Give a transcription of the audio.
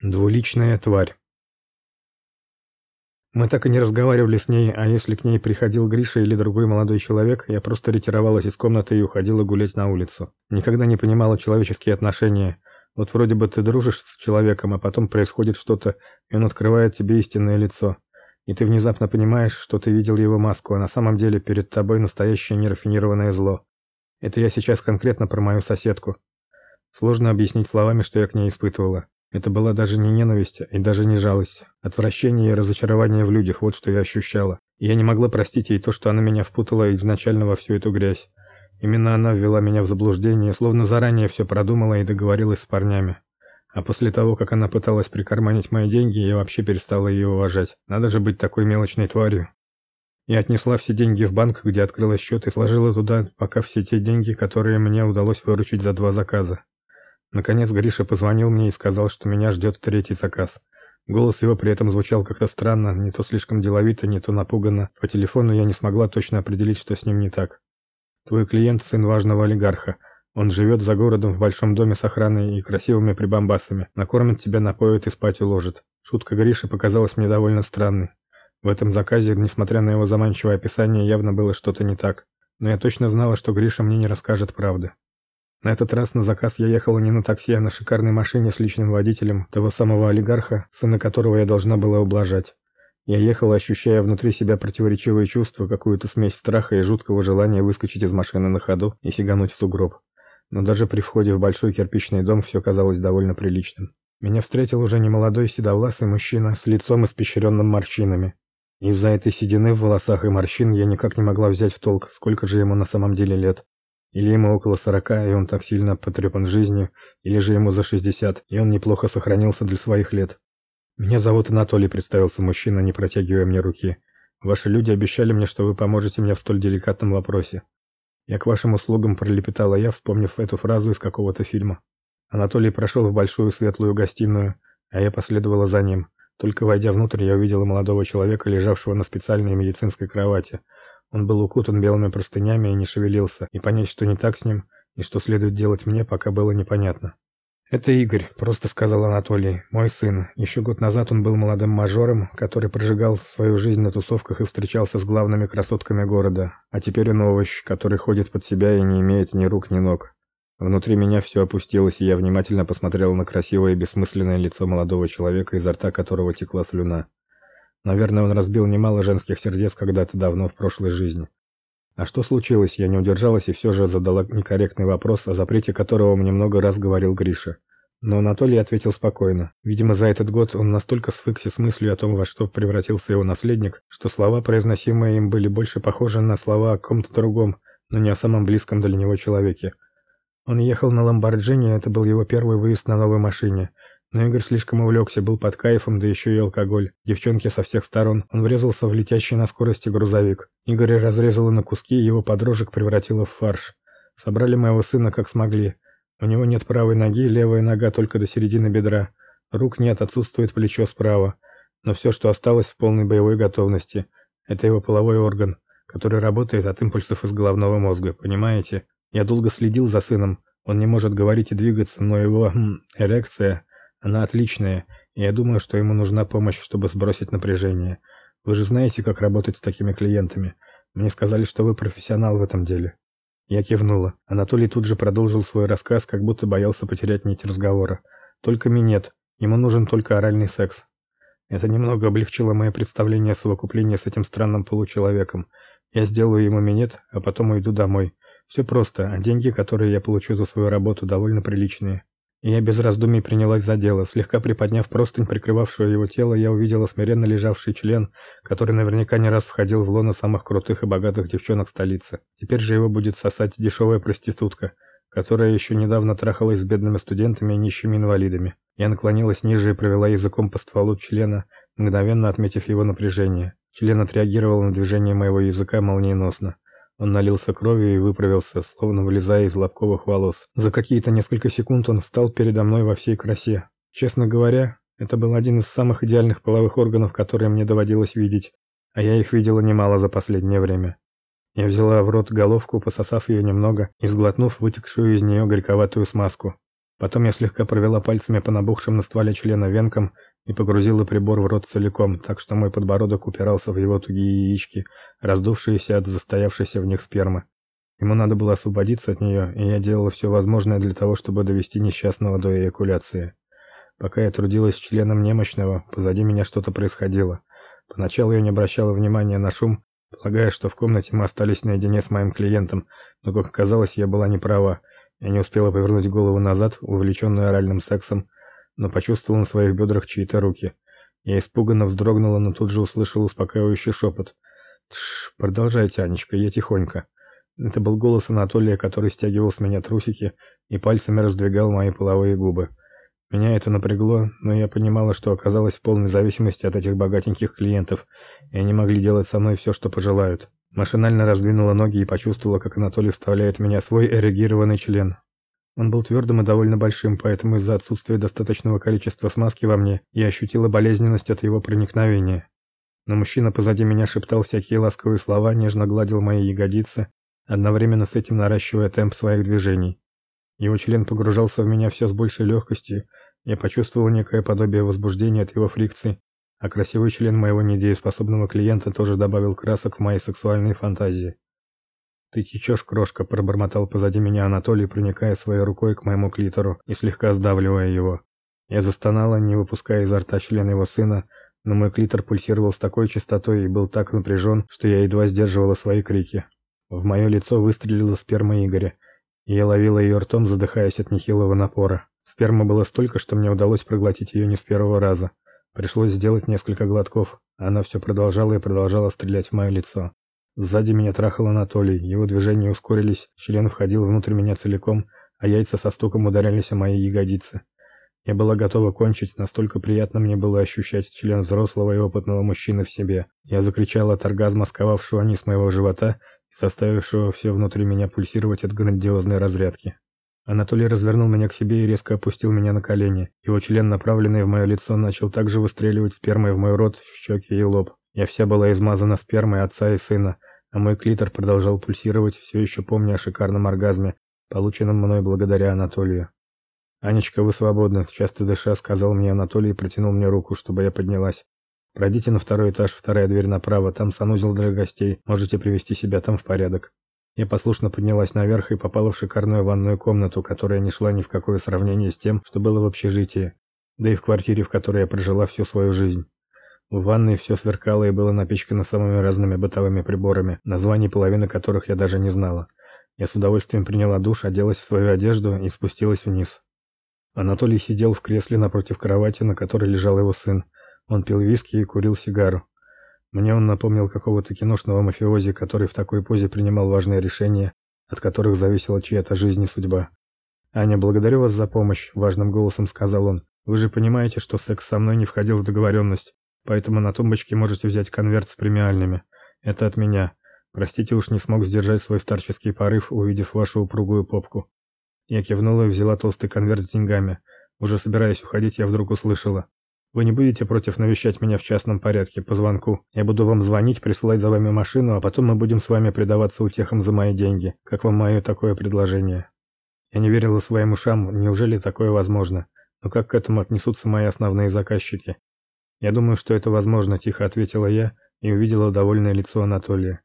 Двуличная тварь. Мы так и не разговаривали с ней, а если к ней приходил Гриша или другой молодой человек, я просто ретировалась из комнаты и уходила гулять на улицу. Никогда не понимала человеческие отношения. Вот вроде бы ты дружишь с человеком, а потом происходит что-то, и он открывает тебе истинное лицо. И ты внезапно понимаешь, что ты видел его маску, а на самом деле перед тобой настоящее нерафинированное зло. Это я сейчас конкретно про мою соседку. Сложно объяснить словами, что я к ней испытывала. Это была даже не ненависть и даже не жалость. Отвращение и разочарование в людях, вот что я ощущала. И я не могла простить ей то, что она меня впутала изначально во всю эту грязь. Именно она ввела меня в заблуждение, словно заранее все продумала и договорилась с парнями. А после того, как она пыталась прикарманить мои деньги, я вообще перестала ее уважать. Надо же быть такой мелочной тварью. Я отнесла все деньги в банк, где открыла счет, и сложила туда пока все те деньги, которые мне удалось выручить за два заказа. Наконец Гриша позвонил мне и сказал, что меня ждет третий заказ. Голос его при этом звучал как-то странно, не то слишком деловито, не то напуганно. По телефону я не смогла точно определить, что с ним не так. Твой клиент сын важного олигарха. Он живет за городом в большом доме с охраной и красивыми прибамбасами. Накормит тебя, напоит и спать уложит. Шутка Гриши показалась мне довольно странной. В этом заказе, несмотря на его заманчивое описание, явно было что-то не так. Но я точно знала, что Гриша мне не расскажет правды. На этот раз на заказ я ехала не на такси, а на шикарной машине с личным водителем, того самого олигарха, сына которого я должна была ублажать. Я ехала, ощущая внутри себя противоречивые чувства, какую-то смесь страха и жуткого желания выскочить из машины на ходу и сигануть в сугроб. Но даже при входе в большой кирпичный дом все казалось довольно приличным. Меня встретил уже немолодой седовласый мужчина с лицом испещренным морщинами. Из-за этой седины в волосах и морщин я никак не могла взять в толк, сколько же ему на самом деле лет. Или ему около сорока, и он так сильно потрепан жизнью, или же ему за шестьдесят, и он неплохо сохранился для своих лет. Меня зовут Анатолий, представился мужчина, не протягивая мне руки. Ваши люди обещали мне, что вы поможете мне в столь деликатном вопросе. Я к вашим услугам пролепетала я, вспомнив эту фразу из какого-то фильма. Анатолий прошел в большую светлую гостиную, а я последовала за ним. Только войдя внутрь, я увидела молодого человека, лежавшего на специальной медицинской кровати. Он был укутан белыми простынями и не шевелился, и понять, что не так с ним, и что следует делать мне, пока было непонятно. «Это Игорь», — просто сказал Анатолий, — «мой сын. Еще год назад он был молодым мажором, который прожигал свою жизнь на тусовках и встречался с главными красотками города. А теперь он овощ, который ходит под себя и не имеет ни рук, ни ног». Внутри меня все опустилось, и я внимательно посмотрел на красивое бессмысленное лицо молодого человека, изо рта которого текла слюна. Наверное, он разбил немало женских сердец когда-то давно в прошлой жизни. А что случилось? Я не удержалась и все же задала некорректный вопрос, о запрете которого мне много раз говорил Гриша. Но Анатолий ответил спокойно. Видимо, за этот год он настолько свыкся с мыслью о том, во что превратился его наследник, что слова, произносимые им, были больше похожи на слова о ком-то другом, но не о самом близком для него человеке. Он ехал на Ламборджини, это был его первый выезд на новой машине. Но Игорь слишком увлекся, был под кайфом, да еще и алкоголь. Девчонки со всех сторон. Он врезался в летящий на скорости грузовик. Игорь разрезало на куски, его подружек превратило в фарш. Собрали моего сына как смогли. У него нет правой ноги, левая нога только до середины бедра. Рук нет, отсутствует плечо справа. Но все, что осталось в полной боевой готовности, это его половой орган, который работает от импульсов из головного мозга, понимаете? Я долго следил за сыном. Он не может говорить и двигаться, но его хм, эрекция она отличная, и я думаю, что ему нужна помощь, чтобы сбросить напряжение. Вы же знаете, как работать с такими клиентами. Мне сказали, что вы профессионал в этом деле. Я кивнула. Анатолий тут же продолжил свой рассказ, как будто боялся потерять нить разговора. Только минет. Ему нужен только оральный секс. Это немного облегчило мое представление о совокуплении с этим странным получеловеком. Я сделаю ему минет, а потом уйду домой. Все просто, а деньги, которые я получу за свою работу, довольно приличные. Я без раздумий принялась за дело. Слегка приподняв простынь, прикрывавшую его тело, я увидела смиренно лежавший член, который наверняка не раз входил в лоно самых крутых и богатых девчонок столицы. Теперь же его будет сосать дешевая проститутка, которая еще недавно трахалась с бедными студентами и нищими инвалидами. Я наклонилась ниже и провела языком по стволу члена, мгновенно отметив его напряжение. Член отреагировал на движение моего языка молниеносно. Он налился кровью и выправился, словно вылезая из лобковых волос. За какие-то несколько секунд он встал передо мной во всей красе. Честно говоря, это был один из самых идеальных половых органов, которые мне доводилось видеть, а я их видела немало за последнее время. Я взяла в рот головку, пососав ее немного и сглотнув вытекшую из нее горьковатую смазку. Потом я слегка провела пальцами по набухшим на стволе члена венкам и погрузила прибор в рот целиком, так что мой подбородок упирался в его тугие яички, раздувшиеся от застоявшейся в них спермы. Ему надо было освободиться от нее, и я делала все возможное для того, чтобы довести несчастного до эякуляции. Пока я трудилась с членом немощного, позади меня что-то происходило. Поначалу я не обращала внимания на шум, полагая, что в комнате мы остались наедине с моим клиентом, но, как оказалось, я была не права. Я не успела повернуть голову назад, увлеченную оральным сексом, но почувствовала на своих бедрах чьи-то руки. Я испуганно вздрогнула, но тут же услышала успокаивающий шепот. «Тш, продолжайте, Анечка, я тихонько». Это был голос Анатолия, который стягивал с меня трусики и пальцами раздвигал мои половые губы. Меня это напрягло, но я понимала, что оказалась в полной зависимости от этих богатеньких клиентов, и они могли делать со мной все, что пожелают. Машинально раздвинула ноги и почувствовала, как Анатолий вставляет в меня свой эрегированный член. Он был твердым и довольно большим, поэтому из-за отсутствия достаточного количества смазки во мне я ощутила болезненность от его проникновения. Но мужчина позади меня шептал всякие ласковые слова, нежно гладил мои ягодицы одновременно с этим наращивая темп своих движений. Его член погружался в меня все с большей легкостью. Я почувствовал некое подобие возбуждения от его фрикций, а красивый член моего недееспособного клиента тоже добавил красок в мои сексуальные фантазии. Ты течешь, крошка, пробормотал позади меня Анатолий, проникая своей рукой к моему клитору и слегка сдавливая его. Я застонала, не выпуская изо рта член его сына, но мой клитор пульсировал с такой частотой и был так напряжен, что я едва сдерживала свои крики. В мое лицо выстрелила сперма Игоря, и я ловила ее ртом, задыхаясь от нехилого напора. Спермы было столько, что мне удалось проглотить ее не с первого раза. Пришлось сделать несколько глотков, она все продолжала и продолжала стрелять в мое лицо. Сзади меня трахал Анатолий, его движения ускорились, член входил внутрь меня целиком, а яйца со стуком ударялись о мои ягодицы. Я была готова кончить, настолько приятно мне было ощущать член взрослого и опытного мужчины в себе. Я закричала от оргазма, сковавшего низ моего живота и заставившего все внутри меня пульсировать от грандиозной разрядки. Анатолий развернул меня к себе и резко опустил меня на колени. Его член, направленный в мое лицо, начал также выстреливать спермой в мой рот, в щеки и лоб. Я вся была измазана спермой отца и сына, а мой клитор продолжал пульсировать, все еще помня о шикарном оргазме, полученном мной благодаря Анатолию. «Анечка, вы свободны», — часто дыша сказал мне Анатолий и протянул мне руку, чтобы я поднялась. Пройдите на второй этаж, вторая дверь направо, там санузел для гостей. Можете привести себя там в порядок. Я послушно поднялась наверх и попала в шикарную ванную комнату, которая не шла ни в какое сравнение с тем, что было в общежитии, да и в квартире, в которой я прожила всю свою жизнь. В ванной все сверкало и было напичкано самыми разными бытовыми приборами, названий половины которых я даже не знала. Я с удовольствием приняла душ, оделась в свою одежду и спустилась вниз. Анатолий сидел в кресле напротив кровати, на которой лежал его сын. Он пил виски и курил сигару. Мне он напомнил какого-то киношного мафиози, который в такой позе принимал важные решения, от которых зависела чья-то жизнь и судьба. Аня, благодарю вас за помощь, важным голосом сказал он. Вы же понимаете, что секс со мной не входил в договоренность, поэтому на тумбочке можете взять конверт с премиальными. Это от меня. Простите, уж не смог сдержать свой старческий порыв, увидев вашу упругую попку. Я кивнула и взяла толстый конверт с деньгами. Уже собираясь уходить, я вдруг услышала: вы не будете против навещать меня в частном порядке по звонку. Я буду вам звонить, присылать за вами машину, а потом мы будем с вами предаваться утехам за мои деньги. Как вам мое такое предложение? Я не верила своим ушам. Неужели такое возможно? Но как к этому отнесутся мои основные заказчики? Я думаю, что это возможно, тихо ответила я и увидела довольное лицо Анатолия.